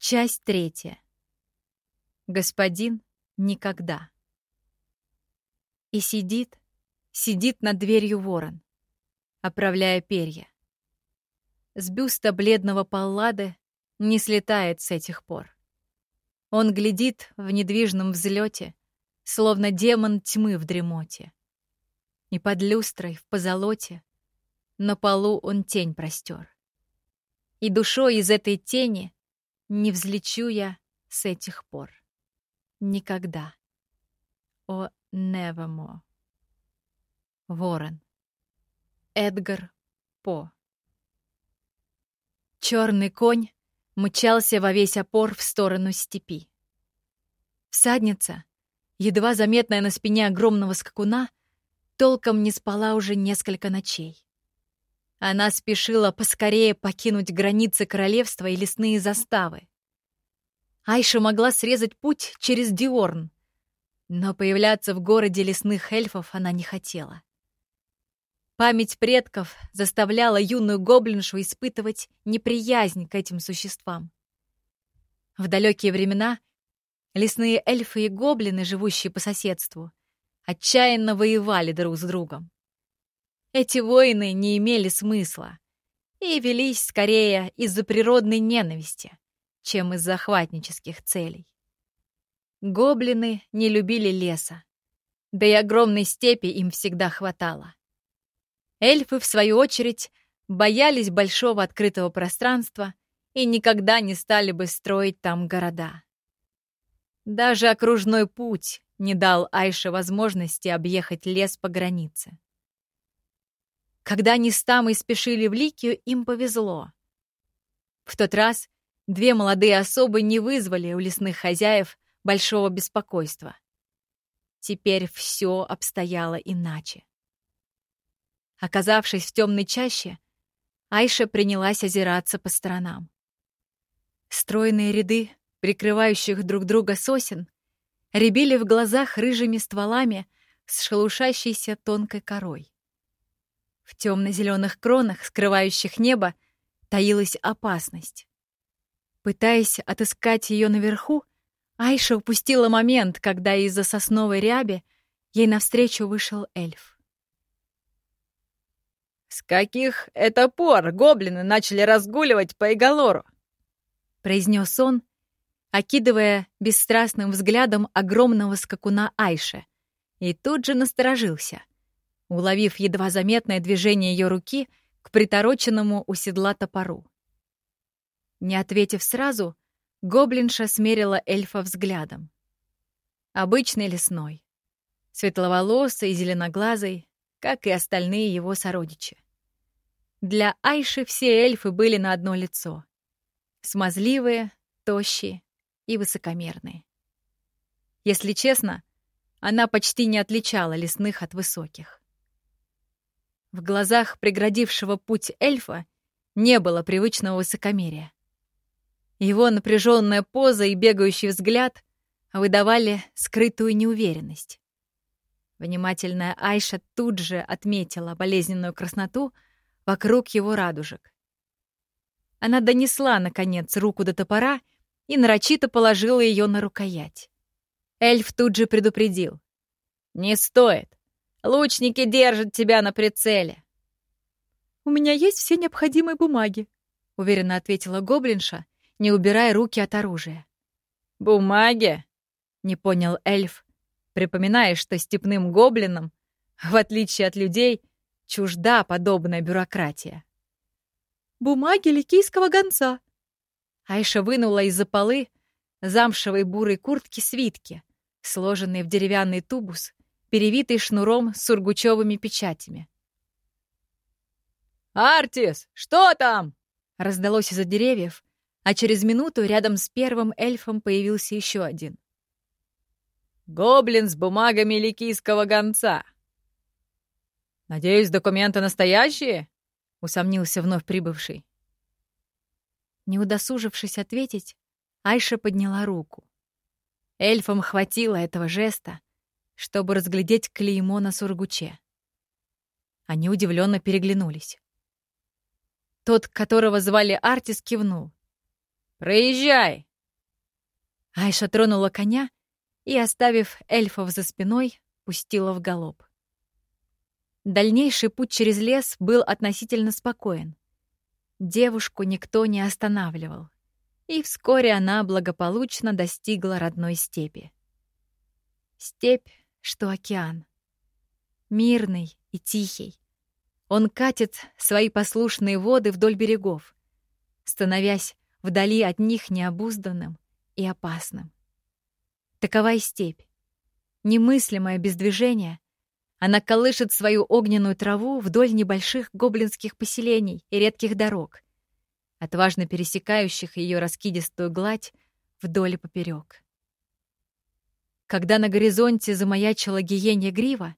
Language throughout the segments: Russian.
Часть третья. Господин никогда. И сидит, сидит над дверью ворон, оправляя перья. С бюста бледного Паллады не слетает с этих пор. Он глядит в недвижном взлете, словно демон тьмы в дремоте. И под люстрой в позолоте на полу он тень простер. И душой из этой тени не взлечу я с этих пор. Никогда. О, nevermore. Ворон. Эдгар По. Черный конь мчался во весь опор в сторону степи. Всадница, едва заметная на спине огромного скакуна, толком не спала уже несколько ночей. Она спешила поскорее покинуть границы королевства и лесные заставы. Айша могла срезать путь через Диорн, но появляться в городе лесных эльфов она не хотела. Память предков заставляла юную гоблиншу испытывать неприязнь к этим существам. В далекие времена лесные эльфы и гоблины, живущие по соседству, отчаянно воевали друг с другом. Эти войны не имели смысла и велись скорее из-за природной ненависти, чем из захватнических целей. Гоблины не любили леса, да и огромной степи им всегда хватало. Эльфы, в свою очередь, боялись большого открытого пространства и никогда не стали бы строить там города. Даже окружной путь не дал Айше возможности объехать лес по границе. Когда они с Тамой спешили в Ликию, им повезло. В тот раз Две молодые особы не вызвали у лесных хозяев большого беспокойства. Теперь все обстояло иначе. Оказавшись в темной чаще, Айша принялась озираться по сторонам. Стройные ряды, прикрывающих друг друга сосен, рябили в глазах рыжими стволами с шелушащейся тонкой корой. В темно-зеленых кронах, скрывающих небо, таилась опасность. Пытаясь отыскать ее наверху, Айша упустила момент, когда из-за сосновой ряби ей навстречу вышел эльф. «С каких это пор гоблины начали разгуливать по Иголору?» — произнес он, окидывая бесстрастным взглядом огромного скакуна Айше, и тут же насторожился, уловив едва заметное движение ее руки к притороченному у седла топору. Не ответив сразу, гоблинша смерила эльфа взглядом. Обычный лесной. Светловолосый и зеленоглазый, как и остальные его сородичи. Для Айши все эльфы были на одно лицо. Смазливые, тощие и высокомерные. Если честно, она почти не отличала лесных от высоких. В глазах преградившего путь эльфа не было привычного высокомерия. Его напряженная поза и бегающий взгляд выдавали скрытую неуверенность. Внимательная Айша тут же отметила болезненную красноту вокруг его радужек. Она донесла, наконец, руку до топора и нарочито положила ее на рукоять. Эльф тут же предупредил. «Не стоит. Лучники держат тебя на прицеле». «У меня есть все необходимые бумаги», — уверенно ответила гоблинша не убирая руки от оружия. «Бумаги?» — не понял эльф, припоминая, что степным гоблинам, в отличие от людей, чужда подобная бюрократия. «Бумаги ликийского гонца!» Айша вынула из-за полы замшевой бурой куртки свитки, сложенные в деревянный тубус, перевитый шнуром с сургучевыми печатями. «Артис, что там?» раздалось из-за деревьев, а через минуту рядом с первым эльфом появился еще один. «Гоблин с бумагами ликийского гонца!» «Надеюсь, документы настоящие?» — усомнился вновь прибывший. Не удосужившись ответить, Айша подняла руку. Эльфам хватило этого жеста, чтобы разглядеть клеймо на сургуче. Они удивленно переглянулись. Тот, которого звали Артис, кивнул. «Проезжай!» Айша тронула коня и, оставив эльфов за спиной, пустила в галоп. Дальнейший путь через лес был относительно спокоен. Девушку никто не останавливал, и вскоре она благополучно достигла родной степи. Степь, что океан. Мирный и тихий. Он катит свои послушные воды вдоль берегов, становясь вдали от них необузданным и опасным. Такова и степь. Немыслимое без движения, она колышет свою огненную траву вдоль небольших гоблинских поселений и редких дорог, отважно пересекающих ее раскидистую гладь вдоль и поперек. Когда на горизонте замаячила гиенья грива,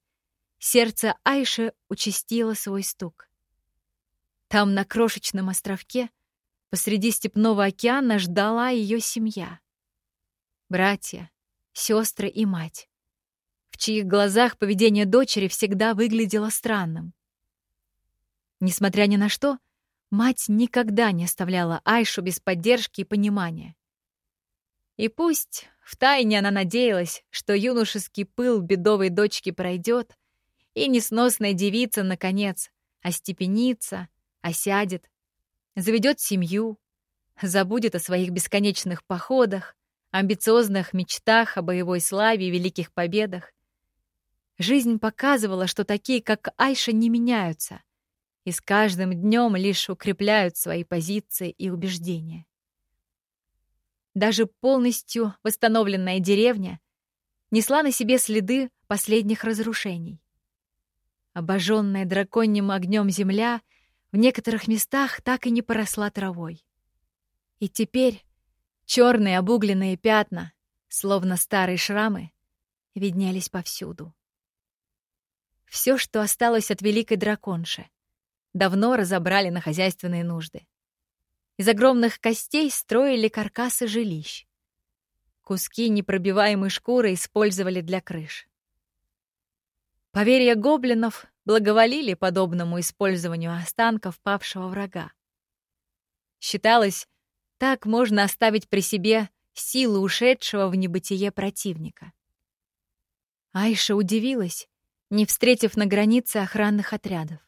сердце Айши участило свой стук. Там, на крошечном островке, посреди степного океана ждала ее семья. Братья, сестры и мать в чьих глазах поведение дочери всегда выглядело странным. Несмотря ни на что, мать никогда не оставляла Айшу без поддержки и понимания. И пусть втайне она надеялась, что юношеский пыл бедовой дочки пройдет, и несносная девица, наконец, остепенится, осядет, заведет семью, забудет о своих бесконечных походах, амбициозных мечтах о боевой славе и великих победах, Жизнь показывала, что такие, как Айша, не меняются и с каждым днем лишь укрепляют свои позиции и убеждения. Даже полностью восстановленная деревня несла на себе следы последних разрушений. Обожженная драконьим огнем земля в некоторых местах так и не поросла травой. И теперь черные обугленные пятна, словно старые шрамы, виднелись повсюду. Все, что осталось от великой драконши. Давно разобрали на хозяйственные нужды. Из огромных костей строили каркасы жилищ. Куски непробиваемой шкуры использовали для крыш. Поверья гоблинов благоволили подобному использованию останков павшего врага. Считалось, так можно оставить при себе силу ушедшего в небытие противника. Айша удивилась, не встретив на границе охранных отрядов.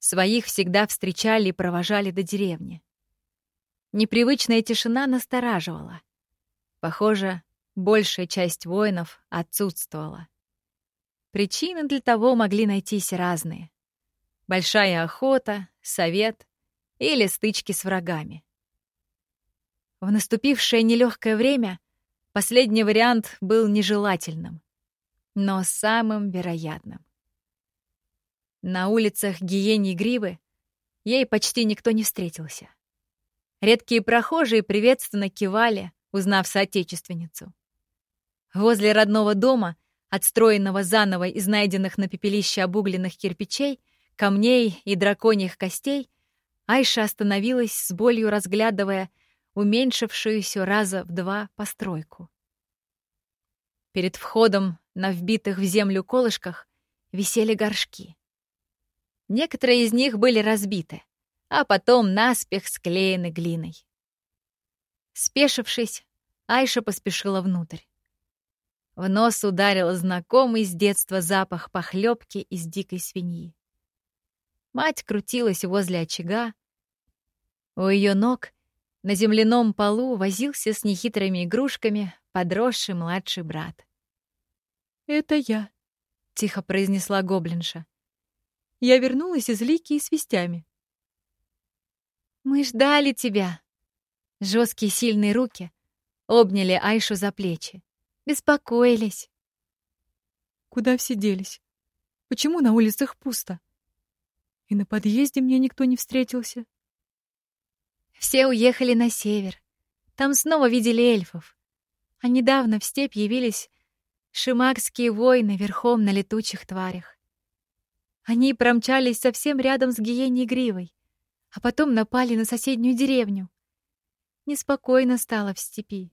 Своих всегда встречали и провожали до деревни. Непривычная тишина настораживала. Похоже, большая часть воинов отсутствовала. Причины для того могли найтись разные. Большая охота, совет или стычки с врагами. В наступившее нелегкое время последний вариант был нежелательным но самым вероятным. На улицах Гиени Гривы ей почти никто не встретился. Редкие прохожие приветственно кивали, узнав соотечественницу. Возле родного дома, отстроенного заново из найденных на пепелище обугленных кирпичей, камней и драконьих костей, Айша остановилась с болью, разглядывая уменьшившуюся раза в два постройку. Перед входом на вбитых в землю колышках висели горшки. Некоторые из них были разбиты, а потом наспех склеены глиной. Спешившись, Айша поспешила внутрь. В нос ударил знакомый с детства запах похлебки из дикой свиньи. Мать крутилась возле очага. У ее ног на земляном полу возился с нехитрыми игрушками подросший младший брат. «Это я», — тихо произнесла гоблинша. «Я вернулась из Лики с вестями». «Мы ждали тебя!» Жесткие сильные руки обняли Айшу за плечи. Беспокоились. «Куда все делись? Почему на улицах пусто? И на подъезде мне никто не встретился?» Все уехали на север. Там снова видели эльфов. А недавно в степь явились Шимакские воины верхом на летучих тварях. Они промчались совсем рядом с гиеней гривой, а потом напали на соседнюю деревню. Неспокойно стало в степи.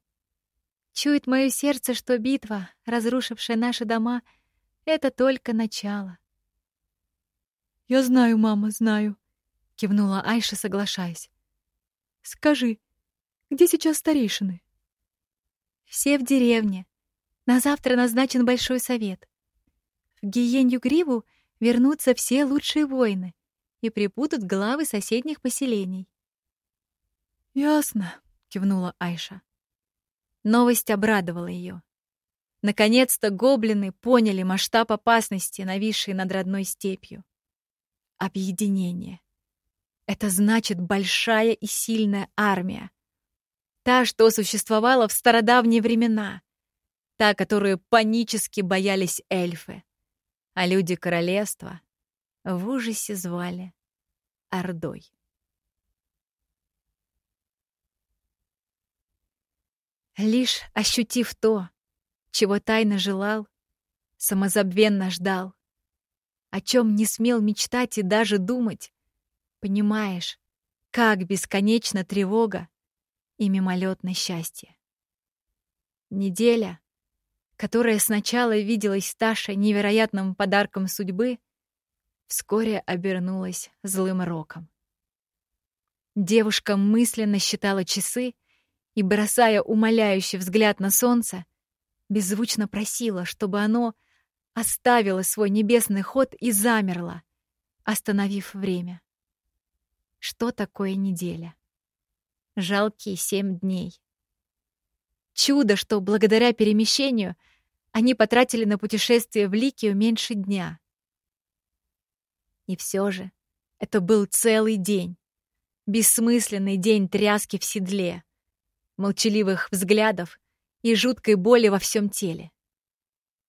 Чует мое сердце, что битва, разрушившая наши дома, — это только начало. «Я знаю, мама, знаю», — кивнула Айша, соглашаясь. «Скажи, где сейчас старейшины?» Все в деревне. На завтра назначен большой совет. В Гиенью Гриву вернутся все лучшие воины и прибудут главы соседних поселений. «Ясно», — кивнула Айша. Новость обрадовала ее. Наконец-то гоблины поняли масштаб опасности, нависшей над родной степью. Объединение. Это значит большая и сильная армия. Та, что существовала в стародавние времена. Та, которую панически боялись эльфы. А люди королевства в ужасе звали Ордой. Лишь ощутив то, чего тайно желал, самозабвенно ждал, о чем не смел мечтать и даже думать, понимаешь, как бесконечна тревога и мимолетное счастье. Неделя, которая сначала виделась Таше невероятным подарком судьбы, вскоре обернулась злым роком. Девушка мысленно считала часы и, бросая умоляющий взгляд на солнце, беззвучно просила, чтобы оно оставило свой небесный ход и замерло, остановив время. Что такое неделя? Жалкие семь дней. Чудо, что благодаря перемещению они потратили на путешествие в Ликию меньше дня. И все же это был целый день. Бессмысленный день тряски в седле, молчаливых взглядов и жуткой боли во всем теле.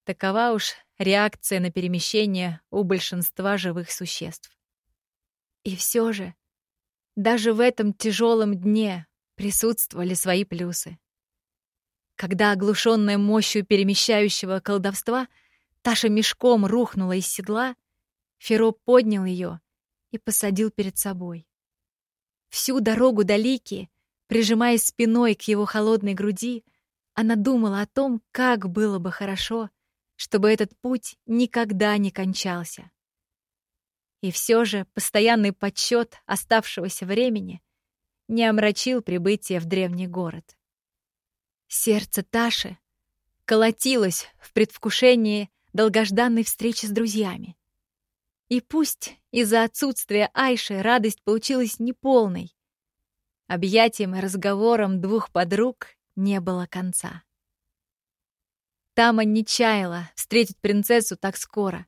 Такова уж реакция на перемещение у большинства живых существ. И все же, даже в этом тяжелом дне присутствовали свои плюсы. Когда оглушенная мощью перемещающего колдовства Таша мешком рухнула из седла, Феро поднял ее и посадил перед собой. Всю дорогу до Лики, прижимаясь спиной к его холодной груди, она думала о том, как было бы хорошо, чтобы этот путь никогда не кончался. И все же постоянный подсчет оставшегося времени не омрачил прибытие в древний город. Сердце Таши колотилось в предвкушении долгожданной встречи с друзьями. И пусть из-за отсутствия Айши радость получилась неполной, объятием и разговором двух подруг не было конца. Тама не чаяла встретить принцессу так скоро.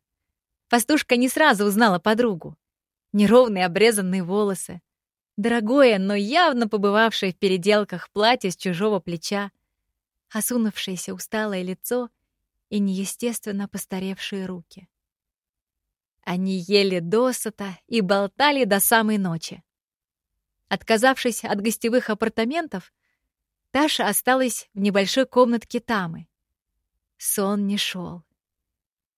Пастушка не сразу узнала подругу. Неровные обрезанные волосы, дорогое, но явно побывавшее в переделках платье с чужого плеча, осунувшееся усталое лицо и неестественно постаревшие руки. Они ели досыта и болтали до самой ночи. Отказавшись от гостевых апартаментов, Таша осталась в небольшой комнатке Тамы. Сон не шел.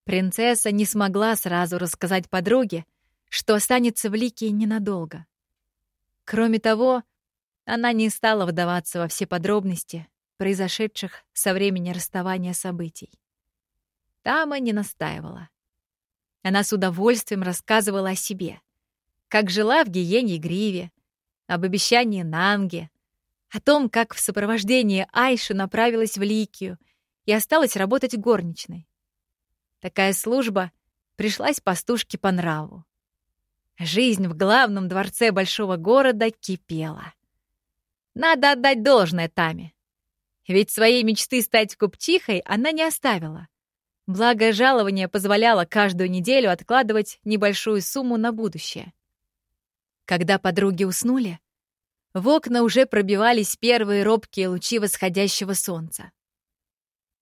Принцесса не смогла сразу рассказать подруге, что останется в Лике ненадолго. Кроме того, она не стала вдаваться во все подробности произошедших со времени расставания событий. Тама не настаивала. Она с удовольствием рассказывала о себе, как жила в Гиене Гриве, об обещании Нанге, о том, как в сопровождении Айши направилась в Ликию и осталась работать горничной. Такая служба пришлась пастушке по нраву. Жизнь в главном дворце большого города кипела. Надо отдать должное Таме. Ведь своей мечты стать купчихой она не оставила. Благо, жалование позволяло каждую неделю откладывать небольшую сумму на будущее. Когда подруги уснули, в окна уже пробивались первые робкие лучи восходящего солнца.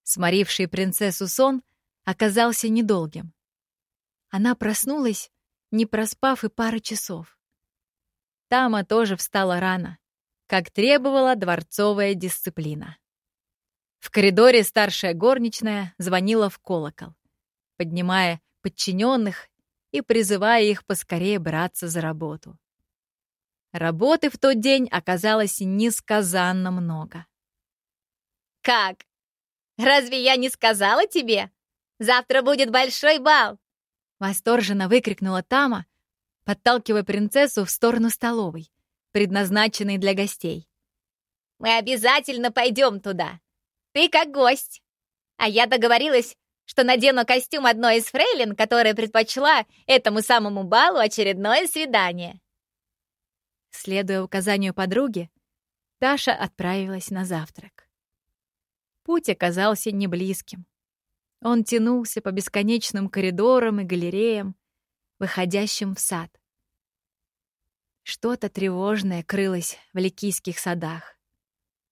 Сморивший принцессу сон оказался недолгим. Она проснулась, не проспав и пары часов. Тама тоже встала рано, как требовала дворцовая дисциплина. В коридоре старшая горничная звонила в колокол, поднимая подчиненных и призывая их поскорее браться за работу. Работы в тот день оказалось несказанно много. «Как? Разве я не сказала тебе? Завтра будет большой бал!» Восторженно выкрикнула Тама, подталкивая принцессу в сторону столовой, предназначенной для гостей. «Мы обязательно пойдем туда. Ты как гость. А я договорилась, что надену костюм одной из фрейлин, которая предпочла этому самому балу очередное свидание. Следуя указанию подруги, Таша отправилась на завтрак. Путь оказался неблизким. Он тянулся по бесконечным коридорам и галереям, выходящим в сад. Что-то тревожное крылось в ликийских садах.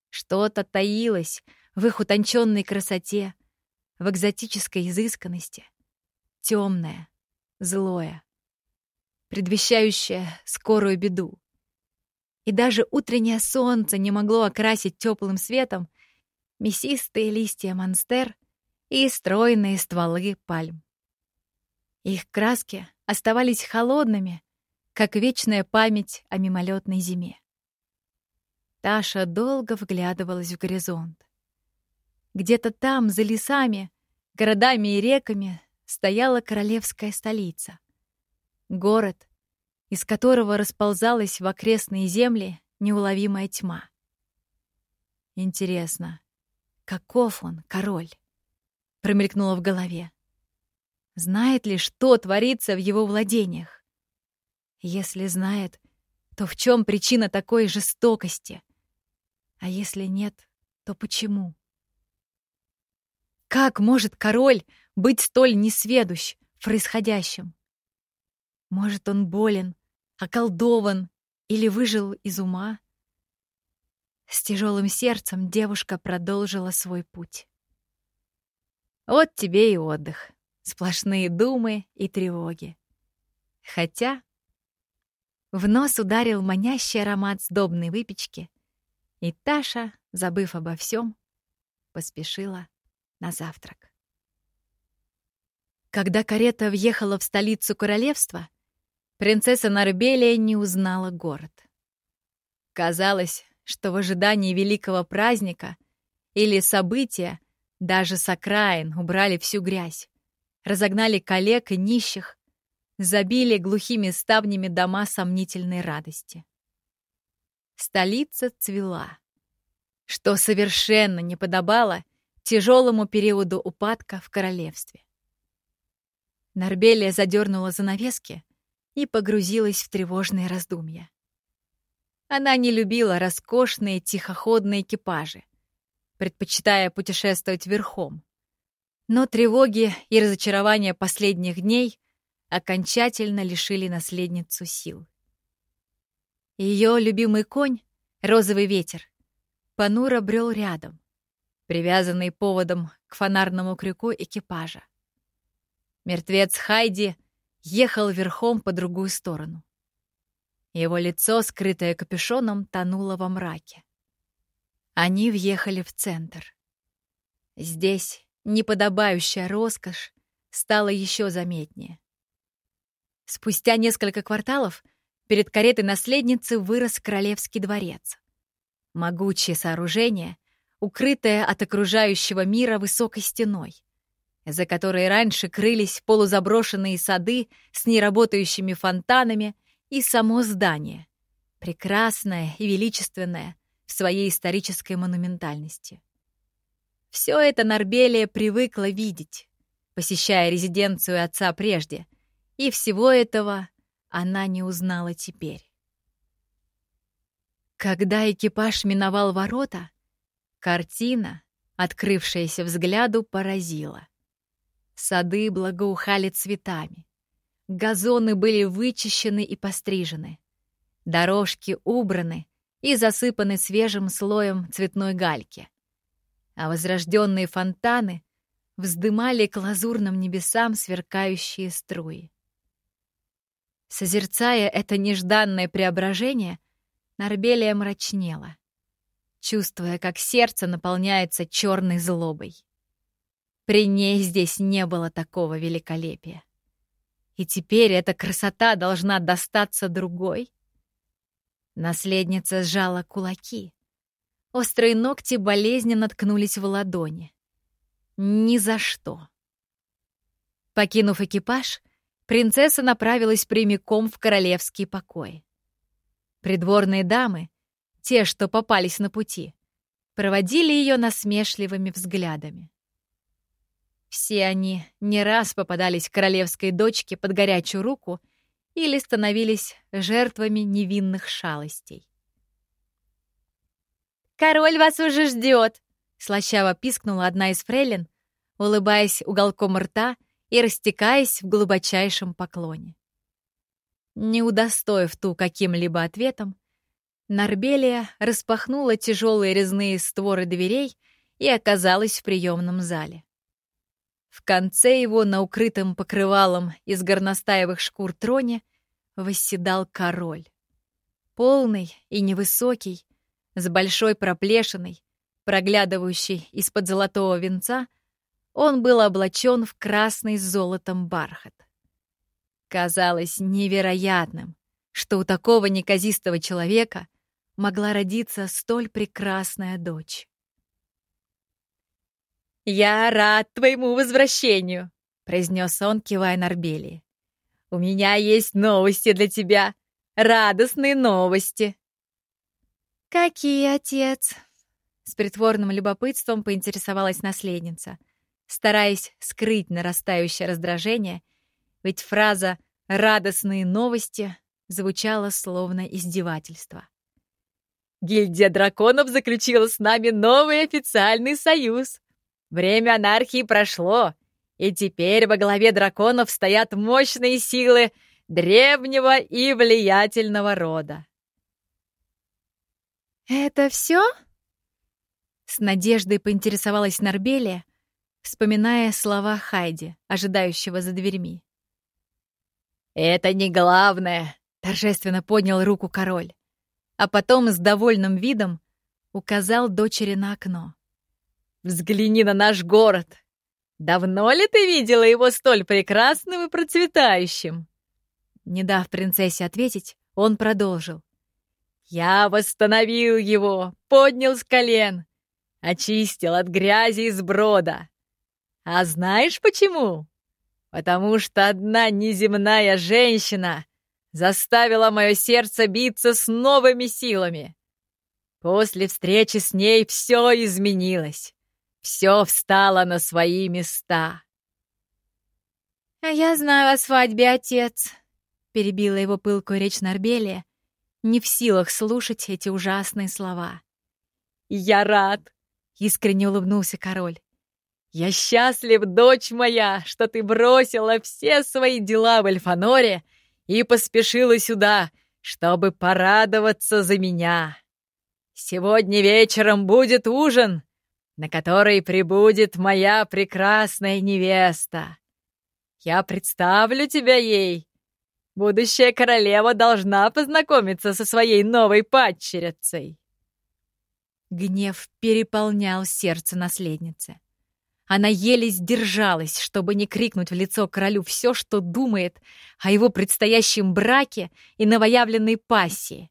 Что-то таилось в их утонченной красоте, в экзотической изысканности. Темное, злое, предвещающее скорую беду. И даже утреннее солнце не могло окрасить теплым светом мясистые листья монстер и стройные стволы пальм. Их краски оставались холодными, как вечная память о мимолетной зиме. Таша долго вглядывалась в горизонт. Где-то там, за лесами, городами и реками, стояла королевская столица. Город, из которого расползалась в окрестные земли неуловимая тьма. Интересно, каков он, король? Промелькнуло в голове. Знает ли, что творится в его владениях? Если знает, то в чем причина такой жестокости? А если нет, то почему? Как может король быть столь несведущ в происходящем? Может, он болен, околдован или выжил из ума? С тяжелым сердцем девушка продолжила свой путь. Вот тебе и отдых. Сплошные думы и тревоги. Хотя в нос ударил манящий аромат сдобной выпечки, и Таша, забыв обо всем, поспешила на завтрак. Когда карета въехала в столицу королевства, принцесса Нарбелия не узнала город. Казалось, что в ожидании великого праздника или события даже с окраин убрали всю грязь, разогнали коллег и нищих, забили глухими ставнями дома сомнительной радости. Столица цвела, что совершенно не подобало тяжелому периоду упадка в королевстве. Нарбелия задернула занавески и погрузилась в тревожные раздумья. Она не любила роскошные тихоходные экипажи, предпочитая путешествовать верхом. Но тревоги и разочарования последних дней окончательно лишили наследницу сил. Ее любимый конь, розовый ветер, понуро брел рядом, привязанный поводом к фонарному крюку экипажа. Мертвец Хайди ехал верхом по другую сторону. Его лицо, скрытое капюшоном, тонуло во мраке. Они въехали в центр. Здесь неподобающая роскошь стала еще заметнее. Спустя несколько кварталов перед каретой наследницы вырос королевский дворец. Могучее сооружение, укрытое от окружающего мира высокой стеной, за которой раньше крылись полузаброшенные сады с неработающими фонтанами и само здание, прекрасное и величественное в своей исторической монументальности. Все это Нарбелия привыкла видеть, посещая резиденцию отца прежде, и всего этого она не узнала теперь. Когда экипаж миновал ворота, картина, открывшаяся взгляду, поразила. Сады благоухали цветами. Газоны были вычищены и пострижены. Дорожки убраны и засыпаны свежим слоем цветной гальки а возрожденные фонтаны вздымали к лазурным небесам сверкающие струи. Созерцая это нежданное преображение, Нарбелия мрачнела, чувствуя, как сердце наполняется черной злобой. При ней здесь не было такого великолепия. И теперь эта красота должна достаться другой? Наследница сжала кулаки. Острые ногти болезненно ткнулись в ладони. Ни за что. Покинув экипаж, принцесса направилась прямиком в королевский покой. Придворные дамы, те, что попались на пути, проводили ее насмешливыми взглядами. Все они не раз попадались королевской дочке под горячую руку или становились жертвами невинных шалостей. «Король вас уже ждет!» — слащаво пискнула одна из фрейлин, улыбаясь уголком рта и растекаясь в глубочайшем поклоне. Не удостоив ту каким-либо ответом, Нарбелия распахнула тяжелые резные створы дверей и оказалась в приемном зале. В конце его на укрытом покрывалом из горностаевых шкур троне восседал король. Полный и невысокий, с большой проплешиной, проглядывающий из-под золотого венца, он был облачен в красный с золотом бархат. Казалось невероятным, что у такого неказистого человека могла родиться столь прекрасная дочь. «Я рад твоему возвращению», — произнес он, кивая Нарбелии. «У меня есть новости для тебя. Радостные новости». «Какие, отец?» С притворным любопытством поинтересовалась наследница, стараясь скрыть нарастающее раздражение, ведь фраза «радостные новости» звучала словно издевательство. «Гильдия драконов заключила с нами новый официальный союз», Время анархии прошло, и теперь во главе драконов стоят мощные силы древнего и влиятельного рода. «Это все?» С надеждой поинтересовалась Нарбелия, вспоминая слова Хайди, ожидающего за дверьми. «Это не главное», — торжественно поднял руку король, а потом с довольным видом указал дочери на окно. Взгляни на наш город. Давно ли ты видела его столь прекрасным и процветающим?» Не дав принцессе ответить, он продолжил. «Я восстановил его, поднял с колен, очистил от грязи и сброда. А знаешь почему? Потому что одна неземная женщина заставила мое сердце биться с новыми силами. После встречи с ней все изменилось. Все встало на свои места. «А я знаю о свадьбе, отец», — перебила его пылкую речь Нарбелия, не в силах слушать эти ужасные слова. «Я рад», — искренне улыбнулся король. «Я счастлив, дочь моя, что ты бросила все свои дела в Эльфаноре и поспешила сюда, чтобы порадоваться за меня. Сегодня вечером будет ужин, на которой прибудет моя прекрасная невеста. Я представлю тебя ей. Будущая королева должна познакомиться со своей новой падчерицей. Гнев переполнял сердце наследницы. Она еле сдержалась, чтобы не крикнуть в лицо королю все, что думает о его предстоящем браке и новоявленной пассии.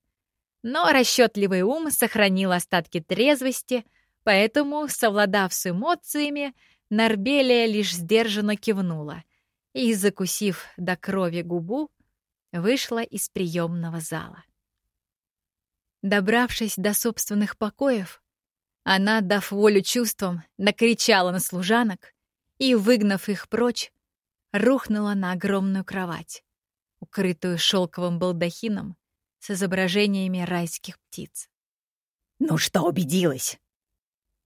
Но расчетливый ум сохранил остатки трезвости — Поэтому, совладав с эмоциями, Нарбелия лишь сдержанно кивнула и, закусив до крови губу, вышла из приемного зала. Добравшись до собственных покоев, она, дав волю чувствам, накричала на служанок и, выгнав их прочь, рухнула на огромную кровать, укрытую шелковым балдахином с изображениями райских птиц. «Ну что, убедилась?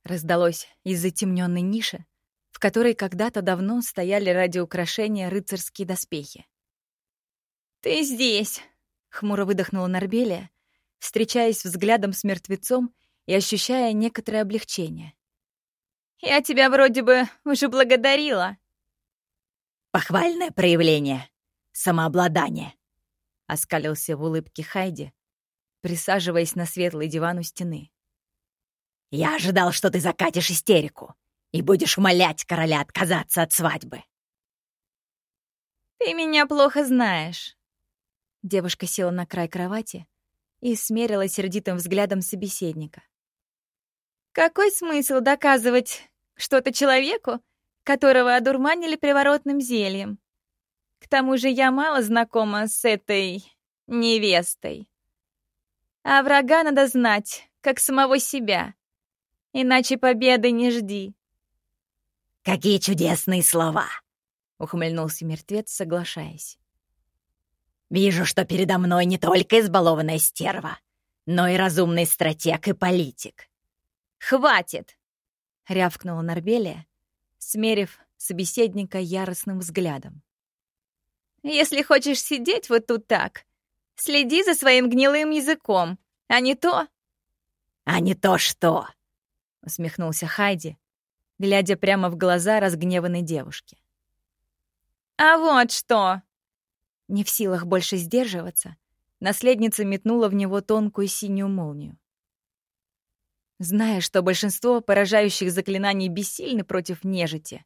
раздалось из затемненной ниши, в которой когда-то давно стояли ради украшения рыцарские доспехи. «Ты здесь!» — хмуро выдохнула Нарбелия, встречаясь взглядом с мертвецом и ощущая некоторое облегчение. «Я тебя вроде бы уже благодарила». «Похвальное проявление, самообладание», — оскалился в улыбке Хайди, присаживаясь на светлый диван у стены. Я ожидал, что ты закатишь истерику и будешь умолять короля отказаться от свадьбы. Ты меня плохо знаешь. Девушка села на край кровати и смерила сердитым взглядом собеседника. Какой смысл доказывать что-то человеку, которого одурманили приворотным зельем? К тому же я мало знакома с этой невестой. А врага надо знать, как самого себя. иначе победы не жди. «Какие чудесные слова!» — ухмыльнулся мертвец, соглашаясь. «Вижу, что передо мной не только избалованная стерва, но и разумный стратег и политик». «Хватит!» — рявкнула Нарбелия, смерив собеседника яростным взглядом. «Если хочешь сидеть вот тут так, следи за своим гнилым языком, а не то...» «А не то что!» — усмехнулся Хайди, глядя прямо в глаза разгневанной девушки. «А вот что!» Не в силах больше сдерживаться, наследница метнула в него тонкую синюю молнию. Зная, что большинство поражающих заклинаний бессильны против нежити,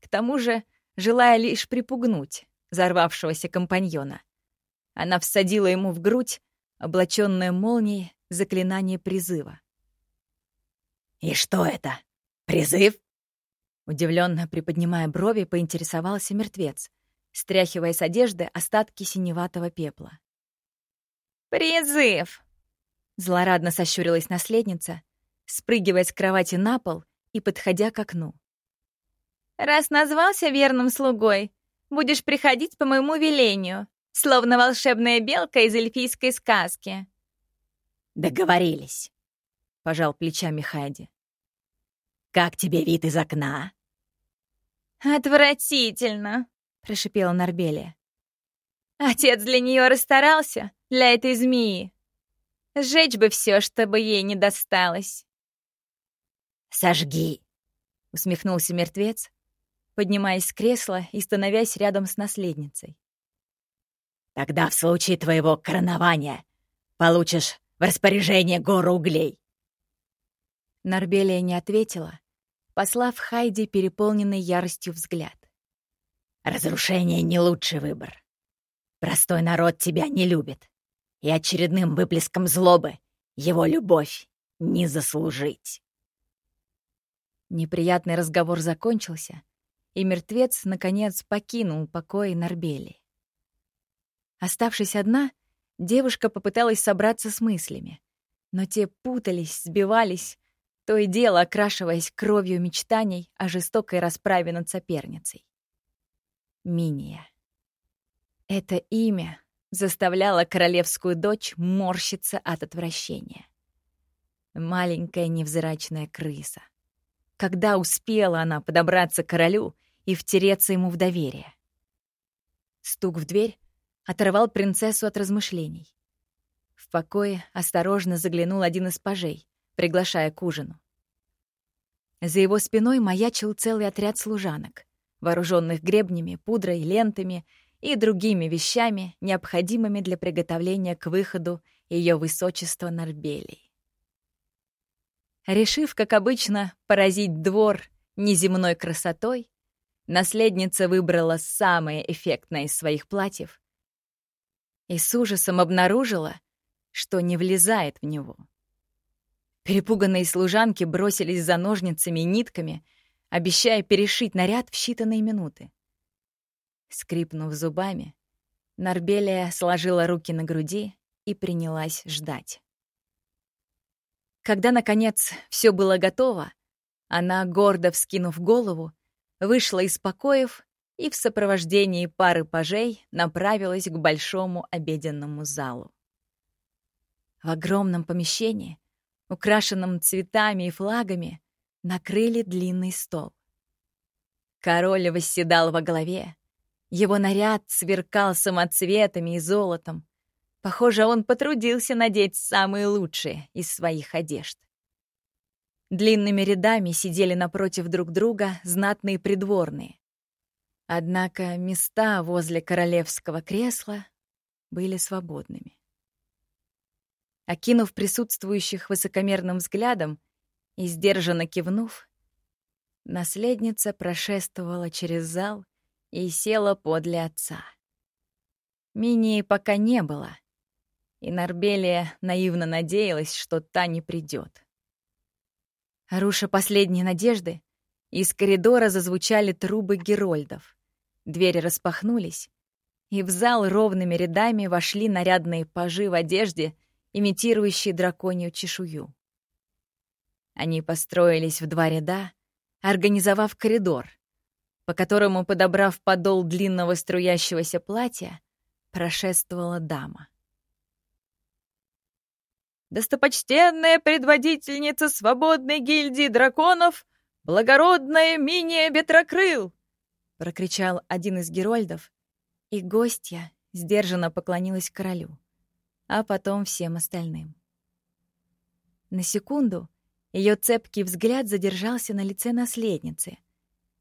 к тому же, желая лишь припугнуть взорвавшегося компаньона, она всадила ему в грудь, облаченное молнией, заклинание призыва. «И что это? Призыв?» Удивленно приподнимая брови, поинтересовался мертвец, стряхивая с одежды остатки синеватого пепла. «Призыв!» Злорадно сощурилась наследница, спрыгивая с кровати на пол и подходя к окну. «Раз назвался верным слугой, будешь приходить по моему велению, словно волшебная белка из эльфийской сказки». «Договорились», — пожал плечами Хайди. «Как тебе вид из окна?» «Отвратительно!» — прошипела Нарбелия. «Отец для нее расстарался, для этой змеи. Сжечь бы все, чтобы ей не досталось». «Сожги!» — усмехнулся мертвец, поднимаясь с кресла и становясь рядом с наследницей. «Тогда в случае твоего коронования получишь в распоряжение гору углей». Нарбелия не ответила, послав Хайди переполненный яростью взгляд. «Разрушение — не лучший выбор. Простой народ тебя не любит, и очередным выплеском злобы его любовь не заслужить». Неприятный разговор закончился, и мертвец, наконец, покинул покои Нарбели. Оставшись одна, девушка попыталась собраться с мыслями, но те путались, сбивались, то и дело окрашиваясь кровью мечтаний о жестокой расправе над соперницей. Миния. Это имя заставляло королевскую дочь морщиться от отвращения. Маленькая невзрачная крыса. Когда успела она подобраться к королю и втереться ему в доверие? Стук в дверь оторвал принцессу от размышлений. В покое осторожно заглянул один из пажей, приглашая к ужину. За его спиной маячил целый отряд служанок, вооруженных гребнями, пудрой, лентами и другими вещами, необходимыми для приготовления к выходу ее высочества Нарбелий. Решив, как обычно, поразить двор неземной красотой, наследница выбрала самое эффектное из своих платьев и с ужасом обнаружила, что не влезает в него. Перепуганные служанки бросились за ножницами и нитками, обещая перешить наряд в считанные минуты. Скрипнув зубами, Нарбелия сложила руки на груди и принялась ждать. Когда, наконец, все было готово, она, гордо вскинув голову, вышла из покоев и в сопровождении пары пажей направилась к большому обеденному залу. В огромном помещении украшенном цветами и флагами, накрыли длинный стол. Король восседал во главе. Его наряд сверкал самоцветами и золотом. Похоже, он потрудился надеть самые лучшие из своих одежд. Длинными рядами сидели напротив друг друга знатные придворные. Однако места возле королевского кресла были свободными. Окинув присутствующих высокомерным взглядом и сдержанно кивнув, наследница прошествовала через зал и села подле отца. Минии пока не было, и Нарбелия наивно надеялась, что та не придет. Руша последней надежды, из коридора зазвучали трубы герольдов. Двери распахнулись, и в зал ровными рядами вошли нарядные пажи в одежде — имитирующий драконью чешую. Они построились в два ряда, организовав коридор, по которому, подобрав подол длинного струящегося платья, прошествовала дама. «Достопочтенная предводительница свободной гильдии драконов, благородная Миния Бетрокрыл!» — прокричал один из герольдов, и гостья сдержанно поклонилась королю, а потом всем остальным. На секунду ее цепкий взгляд задержался на лице наследницы,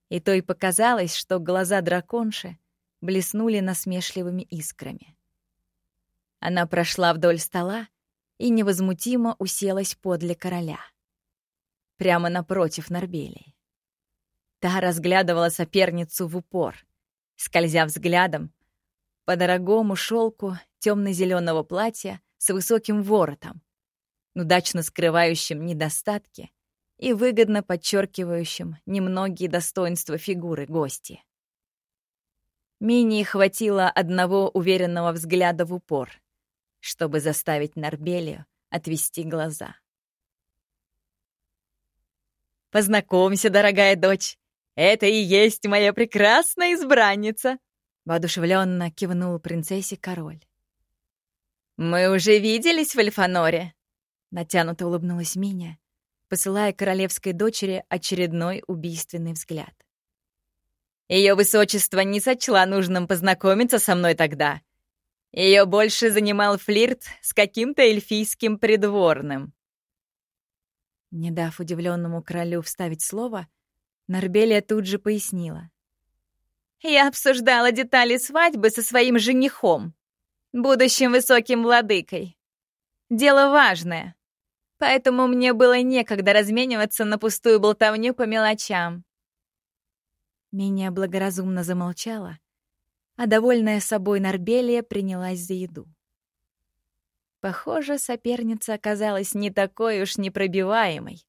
и той показалось, что глаза драконши блеснули насмешливыми искрами. Она прошла вдоль стола и невозмутимо уселась подле короля. Прямо напротив Норбелии. Та разглядывала соперницу в упор, скользя взглядом по дорогому шелку темно-зеленого платья с высоким воротом, удачно скрывающим недостатки и выгодно подчеркивающим немногие достоинства фигуры гости. Минии хватило одного уверенного взгляда в упор, чтобы заставить Нарбелию отвести глаза. «Познакомься, дорогая дочь, это и есть моя прекрасная избранница!» Воодушевленно кивнул принцессе король. «Мы уже виделись в Эльфаноре», — натянуто улыбнулась Миня, посылая королевской дочери очередной убийственный взгляд. Ее высочество не сочла нужным познакомиться со мной тогда. Ее больше занимал флирт с каким-то эльфийским придворным. Не дав удивленному королю вставить слово, Нарбелия тут же пояснила. Я обсуждала детали свадьбы со своим женихом, будущим высоким владыкой. Дело важное, поэтому мне было некогда размениваться на пустую болтовню по мелочам. Меня благоразумно замолчала, а довольная собой Нарбелия принялась за еду. Похоже, соперница оказалась не такой уж непробиваемой,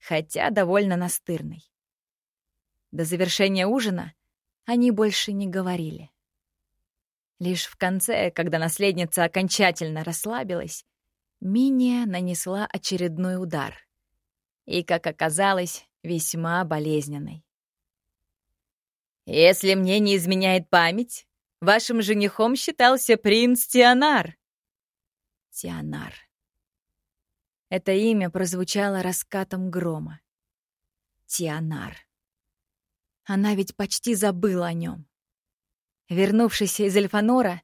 хотя довольно настырной. До завершения ужина они больше не говорили. Лишь в конце, когда наследница окончательно расслабилась, Миния нанесла очередной удар. И, как оказалось, весьма болезненный. «Если мне не изменяет память, вашим женихом считался принц Тианар». Тианар. Это имя прозвучало раскатом грома. Тианар. Она ведь почти забыла о нем. Вернувшись из Эльфанора,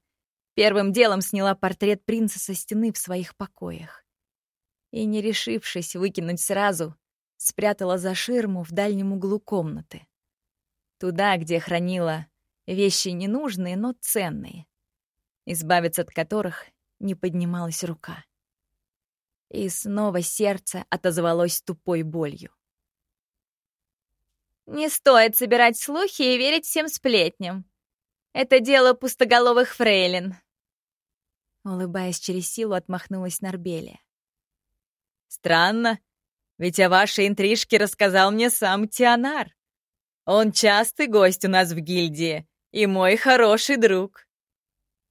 первым делом сняла портрет принца со стены в своих покоях. И, не решившись выкинуть сразу, спрятала за ширму в дальнем углу комнаты. Туда, где хранила вещи ненужные, но ценные, избавиться от которых не поднималась рука. И снова сердце отозвалось тупой болью. Не стоит собирать слухи и верить всем сплетням. Это дело пустоголовых фрейлин. Улыбаясь через силу, отмахнулась Нарбелия. Странно, ведь о вашей интрижке рассказал мне сам Тианар. Он частый гость у нас в гильдии и мой хороший друг.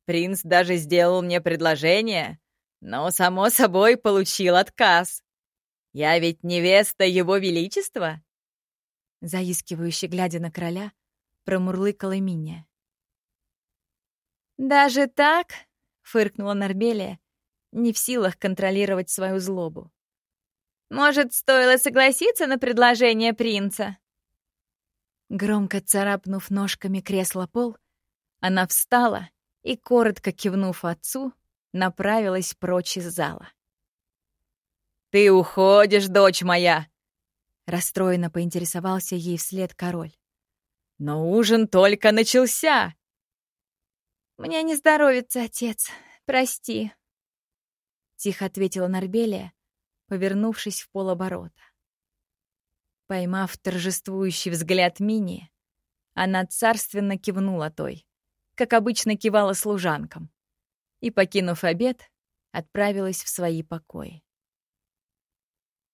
Принц даже сделал мне предложение, но, само собой, получил отказ. Я ведь невеста его величества заискивающе глядя на короля, промурлыкала Миня. «Даже так?» — фыркнула Нарбелия, не в силах контролировать свою злобу. «Может, стоило согласиться на предложение принца?» Громко царапнув ножками кресло пол, она встала и, коротко кивнув отцу, направилась прочь из зала. «Ты уходишь, дочь моя!» Расстроенно поинтересовался ей вслед король. «Но ужин только начался!» «Мне не здоровится, отец. Прости», — тихо ответила Нарбелия, повернувшись в полоборота. Поймав торжествующий взгляд Мини, она царственно кивнула той, как обычно кивала служанкам, и, покинув обед, отправилась в свои покои.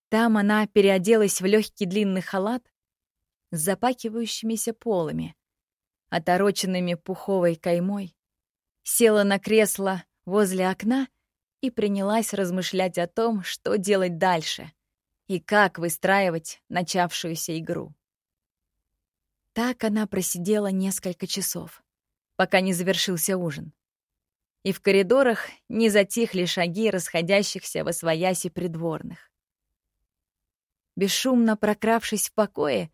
Там она переоделась в легкий длинный халат с запакивающимися полами, отороченными пуховой каймой, села на кресло возле окна и принялась размышлять о том, что делать дальше, и как выстраивать начавшуюся игру. Так она просидела несколько часов, пока не завершился ужин. И в коридорах не затихли шаги расходящихся во свояси придворных. Бесшумно прокравшись в покое,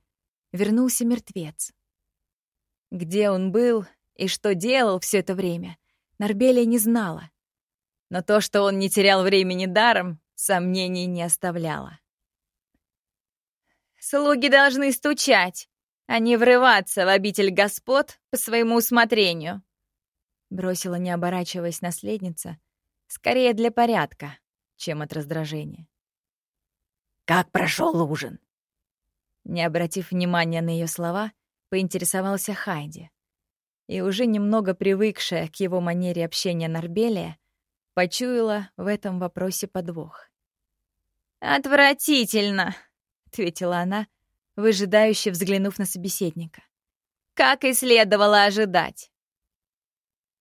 вернулся мертвец. Где он был и что делал все это время, Нарбелия не знала. Но то, что он не терял времени даром, сомнений не оставляло. «Слуги должны стучать, а не врываться в обитель господ по своему усмотрению», бросила, не оборачиваясь наследница, скорее для порядка, чем от раздражения. «Как прошел ужин?» Не обратив внимания на ее слова, поинтересовался Хайди. И уже немного привыкшая к его манере общения Нарбелия, почуяла в этом вопросе подвох. «Отвратительно!» — ответила она, выжидающе взглянув на собеседника. «Как и следовало ожидать!»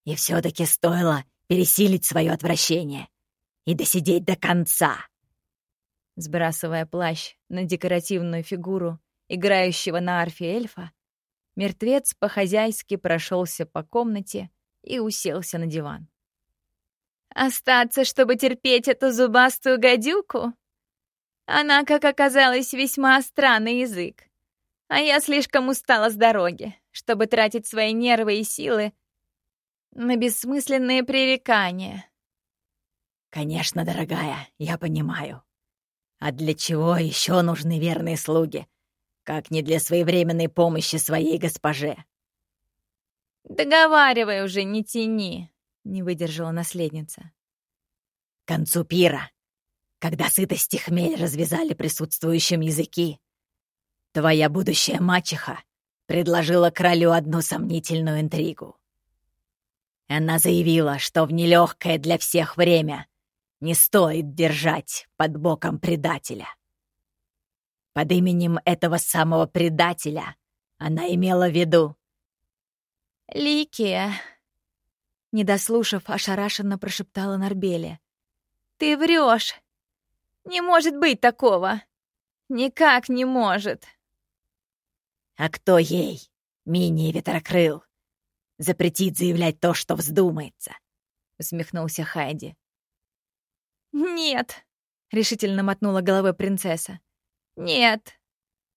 «И все таки стоило пересилить свое отвращение и досидеть до конца!» Сбрасывая плащ на декоративную фигуру играющего на арфе эльфа, мертвец по-хозяйски прошелся по комнате и уселся на диван. «Остаться, чтобы терпеть эту зубастую гадюку?» Она, как оказалось, весьма странный язык. А я слишком устала с дороги, чтобы тратить свои нервы и силы на бессмысленные пререкания. «Конечно, дорогая, я понимаю. А для чего еще нужны верные слуги, как не для своевременной помощи своей госпоже?» «Договаривай уже, не тяни», — не выдержала наследница. К концу пира, когда сытость и хмель развязали присутствующим языки, твоя будущая мачеха предложила королю одну сомнительную интригу. Она заявила, что в нелегкое для всех время не стоит держать под боком предателя. Под именем этого самого предателя она имела в виду... «Ликия», — не дослушав, ошарашенно прошептала Нарбелия. «Ты врешь! Не может быть такого! Никак не может!» «А кто ей, мини-ветрокрыл, запретит заявлять то, что вздумается?» — усмехнулся Хайди. «Нет», — решительно мотнула головой принцесса. «Нет,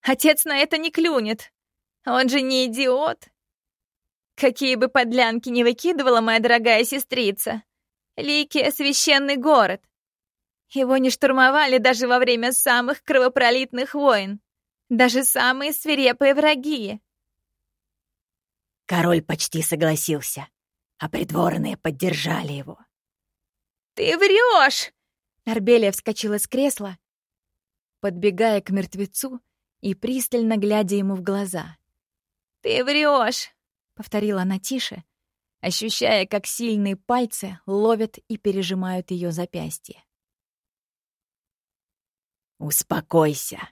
отец на это не клюнет. Он же не идиот. Какие бы подлянки ни выкидывала моя дорогая сестрица, Ликия — священный город. Его не штурмовали даже во время самых кровопролитных войн. Даже самые свирепые враги. Король почти согласился, а придворные поддержали его. «Ты врешь!» Арбелия вскочила с кресла, подбегая к мертвецу и пристально глядя ему в глаза. «Ты врешь!» — повторила она тише, ощущая, как сильные пальцы ловят и пережимают ее запястье. «Успокойся!»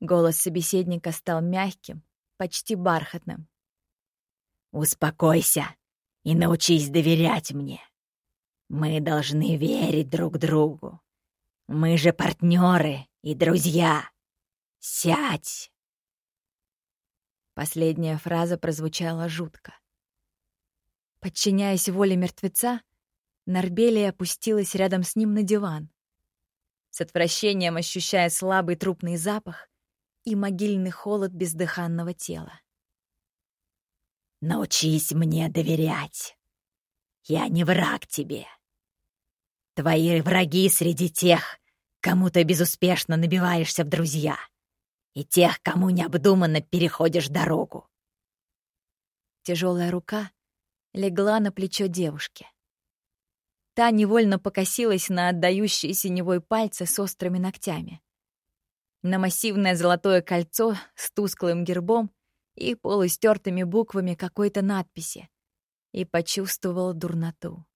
Голос собеседника стал мягким, почти бархатным. Успокойся и научись доверять мне. Мы должны верить друг другу. Мы же партнеры и друзья. Сядь!» Последняя фраза прозвучала жутко. Подчиняясь воле мертвеца, Нарбелия опустилась рядом с ним на диван, с отвращением ощущая слабый трупный запах и могильный холод бездыханного тела. Научись мне доверять. Я не враг тебе. Твои враги среди тех, кому ты безуспешно набиваешься в друзья, и тех, кому необдуманно переходишь дорогу. Тяжелая рука легла на плечо девушки. Та невольно покосилась на отдающие синевой пальцы с острыми ногтями. На массивное золотое кольцо с тусклым гербом и полустертыми буквами какой-то надписи и почувствовала дурноту.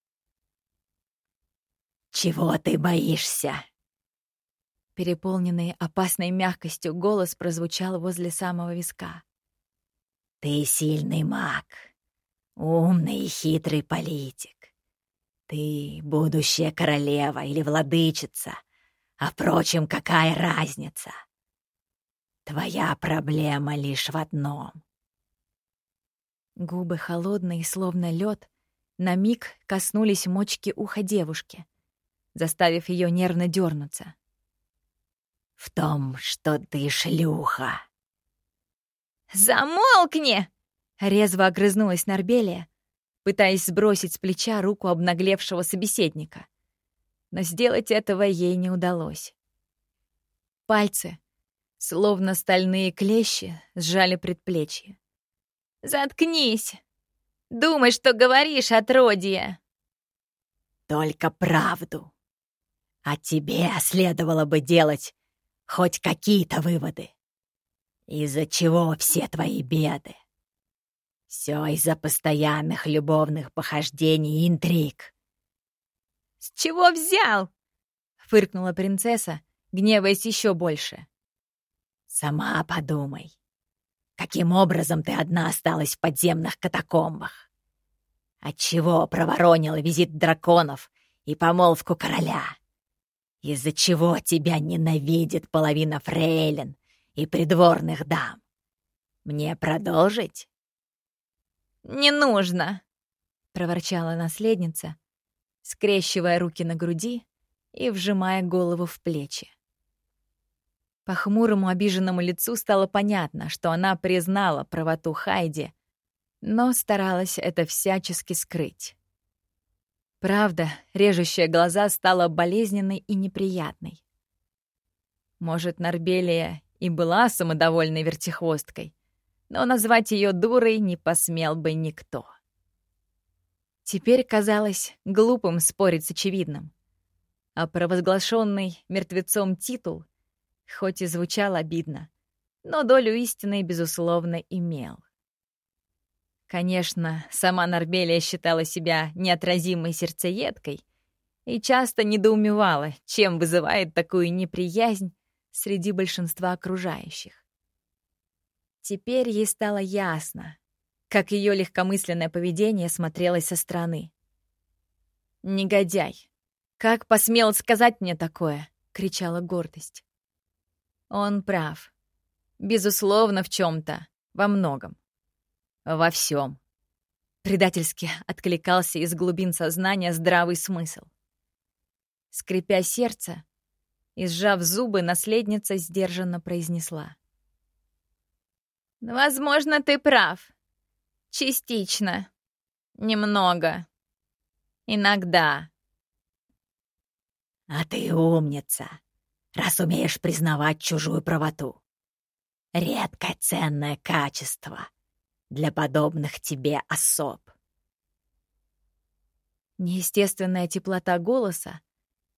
«Чего ты боишься?» Переполненный опасной мягкостью голос прозвучал возле самого виска. «Ты сильный маг, умный и хитрый политик. Ты будущая королева или владычица, А впрочем, какая разница? Твоя проблема лишь в одном. Губы холодные, словно лед, на миг коснулись мочки уха девушки, заставив ее нервно дернуться. В том, что ты шлюха. «Замолкни!» — резво огрызнулась Нарбелия, пытаясь сбросить с плеча руку обнаглевшего собеседника. Но сделать этого ей не удалось. Пальцы, словно стальные клещи, сжали предплечье. «Заткнись! Думай, что говоришь, отродье!» «Только правду. А тебе следовало бы делать хоть какие-то выводы. Из-за чего все твои беды? Все из-за постоянных любовных похождений и интриг. «С чего взял?» — фыркнула принцесса, гневаясь еще больше. «Сама подумай, каким образом ты одна осталась в подземных катакомбах? Отчего проворонила визит драконов и помолвку короля? Из-за чего тебя ненавидит половина фрейлин и придворных дам? Мне продолжить?» «Не нужно!» — проворчала наследница, скрещивая руки на груди и вжимая голову в плечи. По хмурому обиженному лицу стало понятно, что она признала правоту Хайди, но старалась это всячески скрыть. Правда, режущая глаза стала болезненной и неприятной. Может, Нарбелия и была самодовольной вертихвосткой, но назвать ее дурой не посмел бы никто. Теперь казалось глупым спорить с очевидным. А провозглашенный мертвецом титул, хоть и звучал обидно, но долю истины, безусловно, имел. Конечно, сама Нарбелия считала себя неотразимой сердцеедкой и часто недоумевала, чем вызывает такую неприязнь среди большинства окружающих. Теперь ей стало ясно, как ее легкомысленное поведение смотрелось со стороны. «Негодяй! Как посмел сказать мне такое?» — кричала гордость. Он прав. Безусловно, в чем то во многом. Во всем. Предательски откликался из глубин сознания здравый смысл. Скрипя сердце и сжав зубы, наследница сдержанно произнесла. Возможно, ты прав. Частично. Немного. Иногда. А ты умница, раз умеешь признавать чужую правоту. Редкое ценное качество для подобных тебе особ. Неестественная теплота голоса,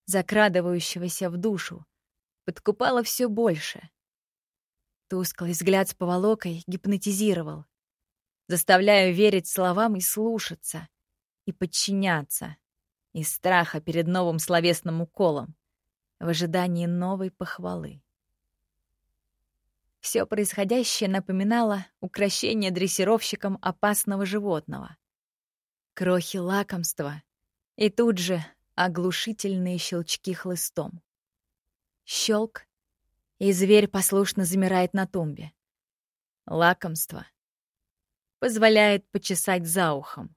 закрадывающегося в душу, подкупала все больше — Тусклый взгляд с поволокой гипнотизировал, заставляя верить словам и слушаться, и подчиняться, из страха перед новым словесным уколом, в ожидании новой похвалы. Все происходящее напоминало украшение дрессировщиком опасного животного. Крохи лакомства и тут же оглушительные щелчки хлыстом. Щелк, и зверь послушно замирает на тумбе. Лакомство. Позволяет почесать за ухом.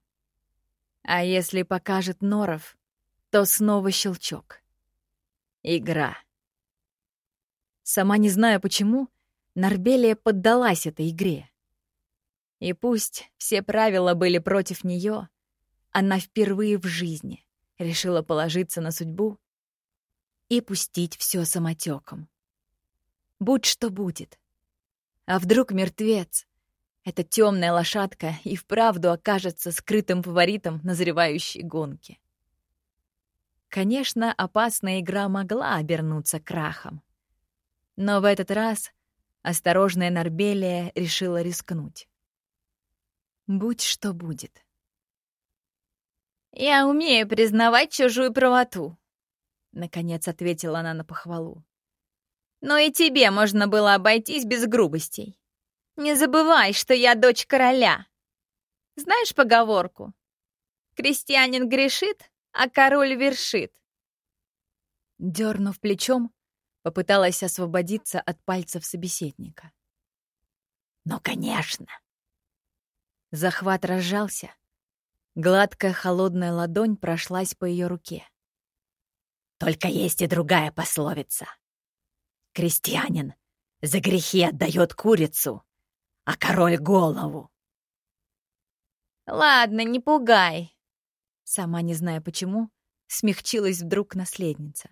А если покажет норов, то снова щелчок. Игра. Сама не знаю почему, Нарбелия поддалась этой игре. И пусть все правила были против нее, она впервые в жизни решила положиться на судьбу и пустить все самотеком. Будь что будет. А вдруг мертвец? Эта темная лошадка и вправду окажется скрытым фаворитом назревающей гонки. Конечно, опасная игра могла обернуться крахом. Но в этот раз осторожная Нарбелия решила рискнуть. Будь что будет. «Я умею признавать чужую правоту», — наконец ответила она на похвалу. Но и тебе можно было обойтись без грубостей. Не забывай, что я дочь короля. Знаешь поговорку? Крестьянин грешит, а король вершит. Дернув плечом, Попыталась освободиться от пальцев собеседника. «Ну, конечно!» Захват разжался. Гладкая холодная ладонь прошлась по ее руке. «Только есть и другая пословица. Крестьянин за грехи отдает курицу, а король — голову». «Ладно, не пугай», Сама не зная почему, смягчилась вдруг наследница.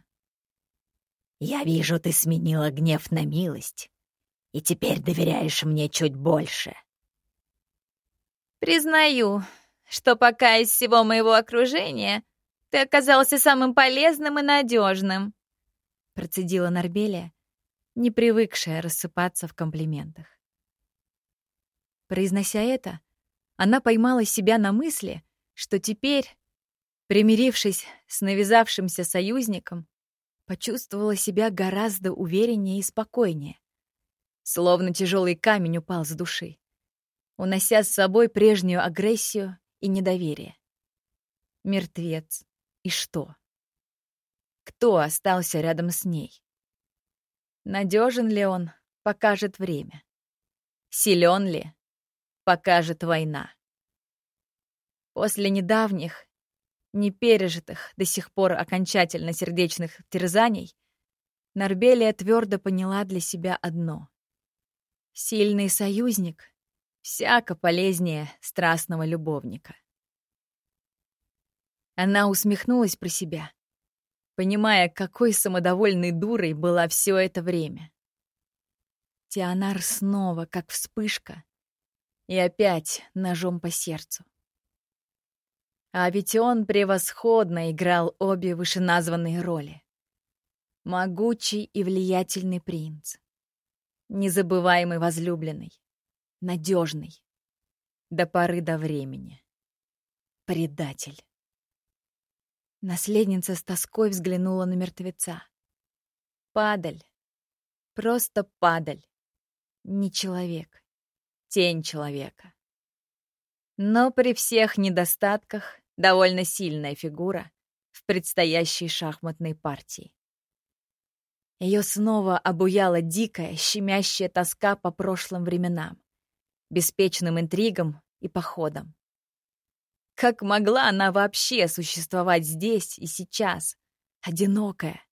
«Я вижу, ты сменила гнев на милость, и теперь доверяешь мне чуть больше». «Признаю, что пока из всего моего окружения ты оказался самым полезным и надежным», процедила Нарбелия, не привыкшая рассыпаться в комплиментах. Произнося это, она поймала себя на мысли, что теперь Примирившись с навязавшимся союзником, почувствовала себя гораздо увереннее и спокойнее. Словно тяжелый камень упал с души, унося с собой прежнюю агрессию и недоверие. Мертвец. И что? Кто остался рядом с ней? Надежен ли он, покажет время. Силен ли, покажет война. После недавних не пережитых до сих пор окончательно сердечных терзаний, Нарбелия твердо поняла для себя одно. Сильный союзник всяко полезнее страстного любовника. Она усмехнулась про себя, понимая, какой самодовольной дурой была все это время. Тианар снова, как вспышка, и опять ножом по сердцу. А ведь он превосходно играл обе вышеназванные роли. Могучий и влиятельный принц. Незабываемый возлюбленный. Надежный. До поры до времени. Предатель. Наследница с тоской взглянула на мертвеца. Падаль. Просто падаль. Не человек. Тень человека. Но при всех недостатках довольно сильная фигура в предстоящей шахматной партии. Ее снова обуяла дикая, щемящая тоска по прошлым временам, беспечным интригам и походам. Как могла она вообще существовать здесь и сейчас, одинокая,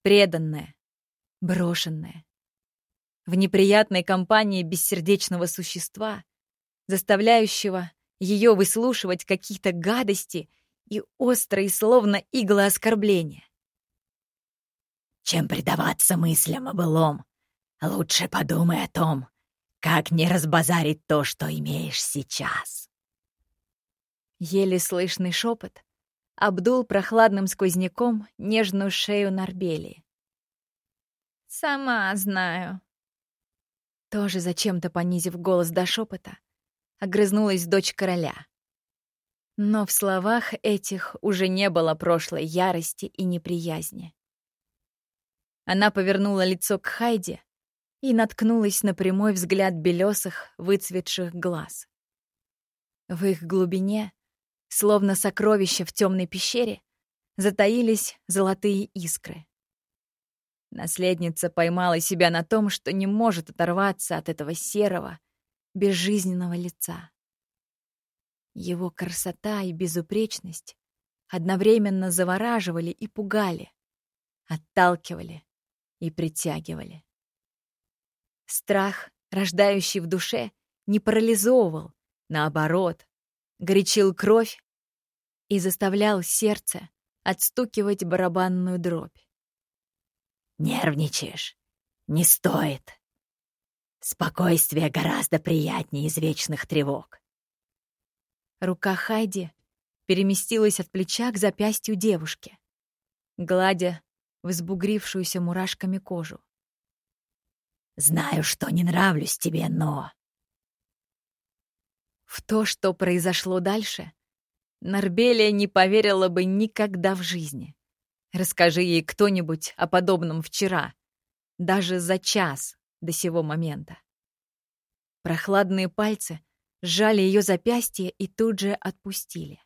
преданная, брошенная? В неприятной компании бессердечного существа, заставляющего ее выслушивать какие-то гадости и острые, словно иглы оскорбления. Чем предаваться мыслям о былом, лучше подумай о том, как не разбазарить то, что имеешь сейчас. Еле слышный шепот обдул прохладным сквозняком нежную шею Нарбели. «Сама знаю». Тоже зачем-то понизив голос до шепота, огрызнулась дочь короля. Но в словах этих уже не было прошлой ярости и неприязни. Она повернула лицо к Хайде и наткнулась на прямой взгляд белесых, выцветших глаз. В их глубине, словно сокровища в темной пещере, затаились золотые искры. Наследница поймала себя на том, что не может оторваться от этого серого, безжизненного лица. Его красота и безупречность одновременно завораживали и пугали, отталкивали и притягивали. Страх, рождающий в душе, не парализовывал, наоборот, горячил кровь и заставлял сердце отстукивать барабанную дробь. «Нервничаешь? Не стоит!» Спокойствие гораздо приятнее извечных тревог. Рука Хайди переместилась от плеча к запястью девушки, гладя взбугрившуюся мурашками кожу. «Знаю, что не нравлюсь тебе, но...» В то, что произошло дальше, Нарбелия не поверила бы никогда в жизни. Расскажи ей кто-нибудь о подобном вчера, даже за час до сего момента. Прохладные пальцы сжали ее запястье и тут же отпустили.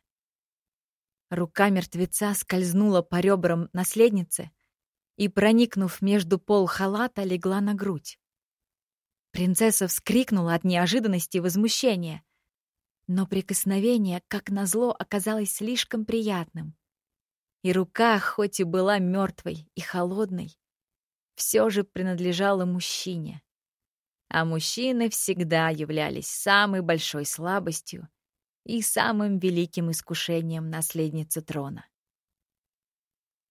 Рука мертвеца скользнула по ребрам наследницы и, проникнув между пол халата, легла на грудь. Принцесса вскрикнула от неожиданности и возмущения, но прикосновение, как назло, оказалось слишком приятным. И рука, хоть и была мертвой и холодной, все же принадлежала мужчине. А мужчины всегда являлись самой большой слабостью и самым великим искушением наследницы трона.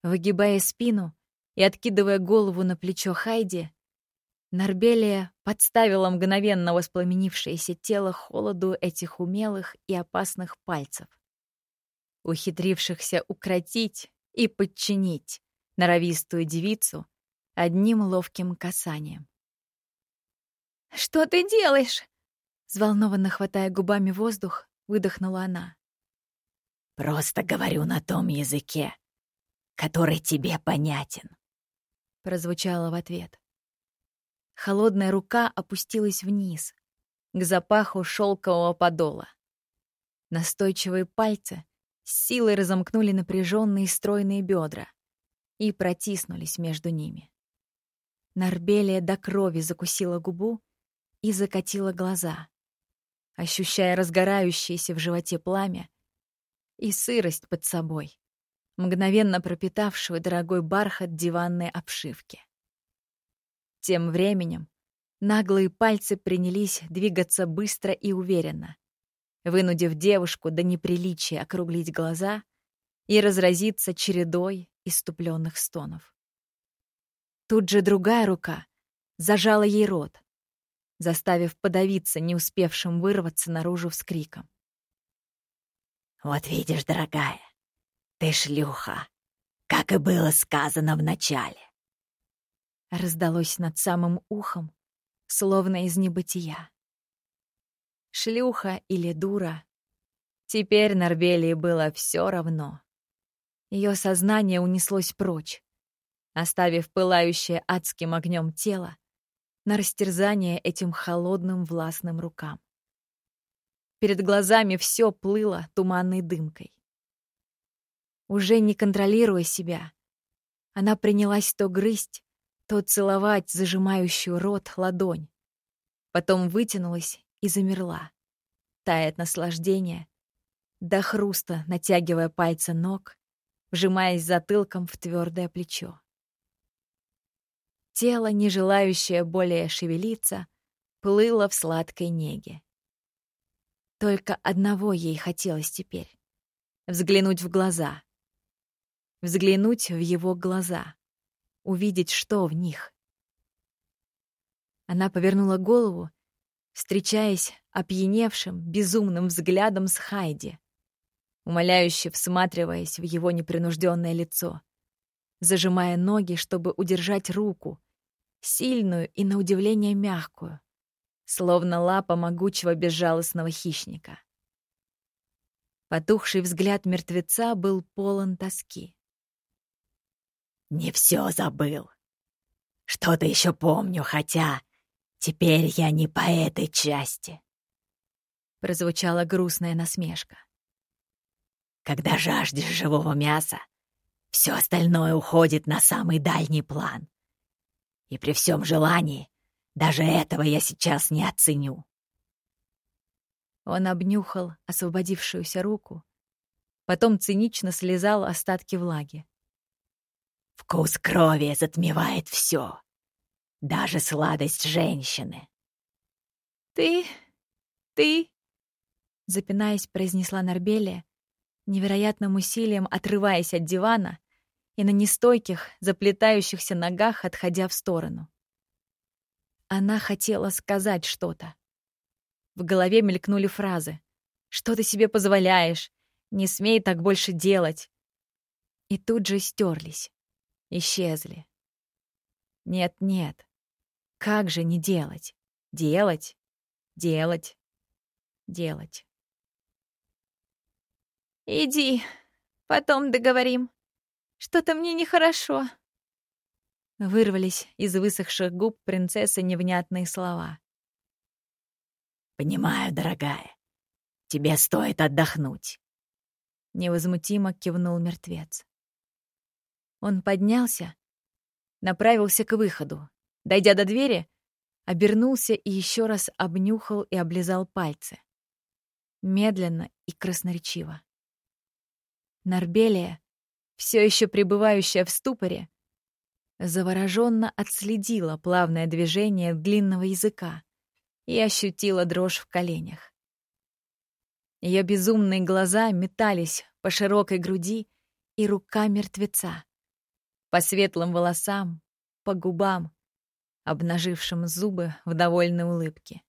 Выгибая спину и откидывая голову на плечо Хайди, Нарбелия подставила мгновенно воспламенившееся тело холоду этих умелых и опасных пальцев, ухитрившихся укротить и подчинить норовистую девицу одним ловким касанием. «Что ты делаешь?» Взволнованно хватая губами воздух, выдохнула она. «Просто говорю на том языке, который тебе понятен», — прозвучало в ответ. Холодная рука опустилась вниз, к запаху шелкового подола. Настойчивые пальцы с силой разомкнули напряженные стройные бедра и протиснулись между ними. Нарбелия до крови закусила губу и закатила глаза, ощущая разгорающееся в животе пламя и сырость под собой, мгновенно пропитавшую дорогой бархат диванной обшивки. Тем временем наглые пальцы принялись двигаться быстро и уверенно, вынудив девушку до неприличия округлить глаза и разразиться чередой иступленных стонов. Тут же другая рука зажала ей рот, заставив подавиться не успевшим вырваться наружу вскриком. «Вот видишь, дорогая, ты шлюха, как и было сказано в начале. Раздалось над самым ухом, словно из небытия. Шлюха или дура. Теперь Норбелии было все равно. Ее сознание унеслось прочь, оставив пылающее адским огнем тело на растерзание этим холодным властным рукам. Перед глазами все плыло туманной дымкой. Уже не контролируя себя, она принялась то грызть, то целовать зажимающую рот ладонь. Потом вытянулась и замерла, тая от наслаждения, до хруста натягивая пальцы ног, вжимаясь затылком в твердое плечо. Тело, не желающее более шевелиться, плыло в сладкой неге. Только одного ей хотелось теперь — взглянуть в глаза. Взглянуть в его глаза увидеть, что в них. Она повернула голову, встречаясь опьяневшим, безумным взглядом с Хайди, умоляюще всматриваясь в его непринужденное лицо, зажимая ноги, чтобы удержать руку, сильную и, на удивление, мягкую, словно лапа могучего безжалостного хищника. Потухший взгляд мертвеца был полон тоски. Не все забыл. Что-то еще помню, хотя теперь я не по этой части. Прозвучала грустная насмешка. Когда жаждешь живого мяса, все остальное уходит на самый дальний план. И при всем желании даже этого я сейчас не оценю. Он обнюхал освободившуюся руку, потом цинично слезал остатки влаги. Вкус крови затмевает все, даже сладость женщины. «Ты... ты...» Запинаясь, произнесла Нарбелия, невероятным усилием отрываясь от дивана и на нестойких, заплетающихся ногах отходя в сторону. Она хотела сказать что-то. В голове мелькнули фразы. «Что ты себе позволяешь? Не смей так больше делать!» И тут же стерлись исчезли. Нет-нет, как же не делать? Делать, делать, делать. «Иди, потом договорим. Что-то мне нехорошо». Вырвались из высохших губ принцессы невнятные слова. «Понимаю, дорогая, тебе стоит отдохнуть», — невозмутимо кивнул мертвец. Он поднялся направился к выходу. Дойдя до двери, обернулся и еще раз обнюхал и облизал пальцы. Медленно и красноречиво. Нарбелия, все еще пребывающая в ступоре, завороженно отследила плавное движение длинного языка и ощутила дрожь в коленях. Ее безумные глаза метались по широкой груди и рукам мертвеца, по светлым волосам, по губам, обнажившим зубы в довольной улыбке.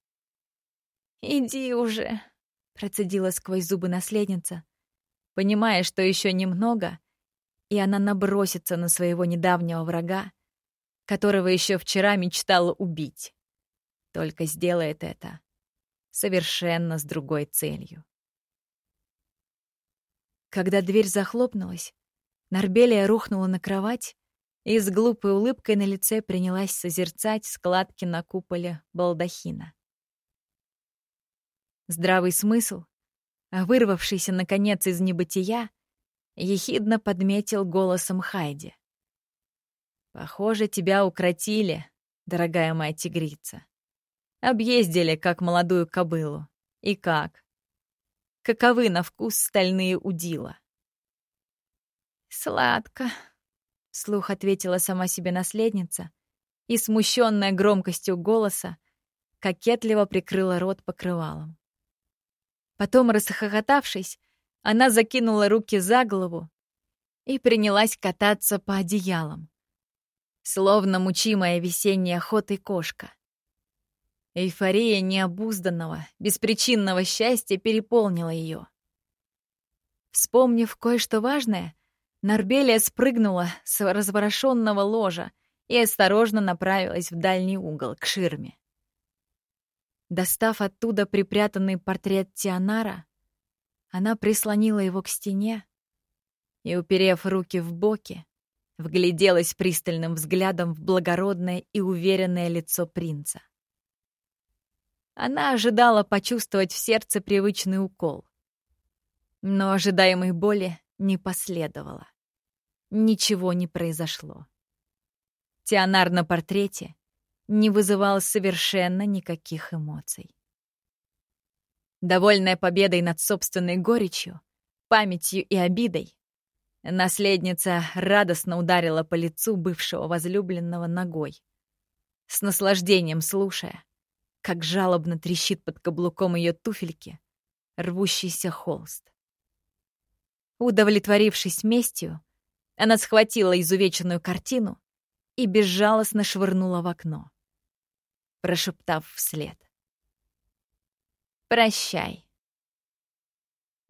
«Иди уже», — процедила сквозь зубы наследница, понимая, что еще немного, и она набросится на своего недавнего врага, которого еще вчера мечтала убить. Только сделает это совершенно с другой целью. Когда дверь захлопнулась, Нарбелия рухнула на кровать и с глупой улыбкой на лице принялась созерцать складки на куполе балдахина. Здравый смысл, вырвавшийся, наконец, из небытия, ехидно подметил голосом Хайди. «Похоже, тебя укротили, дорогая моя тигрица. Объездили, как молодую кобылу. И как? Каковы на вкус стальные удила?» «Сладко», — вслух ответила сама себе наследница и, смущенная громкостью голоса, кокетливо прикрыла рот покрывалом. Потом, расхохотавшись, она закинула руки за голову и принялась кататься по одеялам, словно мучимая весенней охотой кошка. Эйфория необузданного, беспричинного счастья переполнила ее. Вспомнив кое-что важное, Нарбелия спрыгнула с разворошенного ложа и осторожно направилась в дальний угол, к ширме. Достав оттуда припрятанный портрет Тианара, она прислонила его к стене и, уперев руки в боки, вгляделась пристальным взглядом в благородное и уверенное лицо принца. Она ожидала почувствовать в сердце привычный укол. Но ожидаемой боли не последовало. Ничего не произошло. Теонар на портрете не вызывал совершенно никаких эмоций. Довольная победой над собственной горечью, памятью и обидой, наследница радостно ударила по лицу бывшего возлюбленного ногой, с наслаждением слушая, как жалобно трещит под каблуком ее туфельки рвущийся холст. Удовлетворившись местью, она схватила изувеченную картину и безжалостно швырнула в окно, прошептав вслед. Прощай.